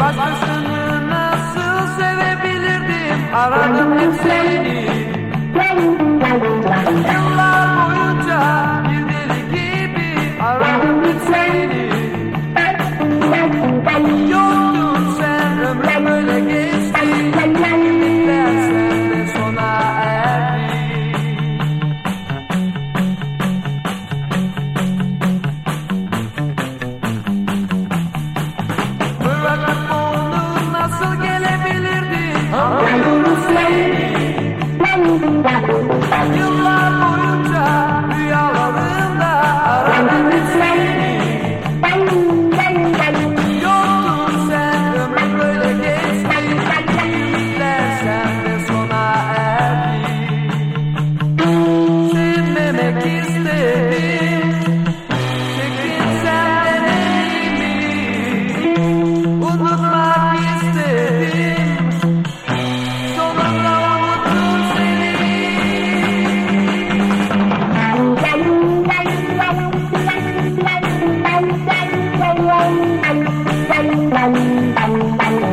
Başkasını nasıl sevebilirdim? Aradım hep seni bành bành bành bành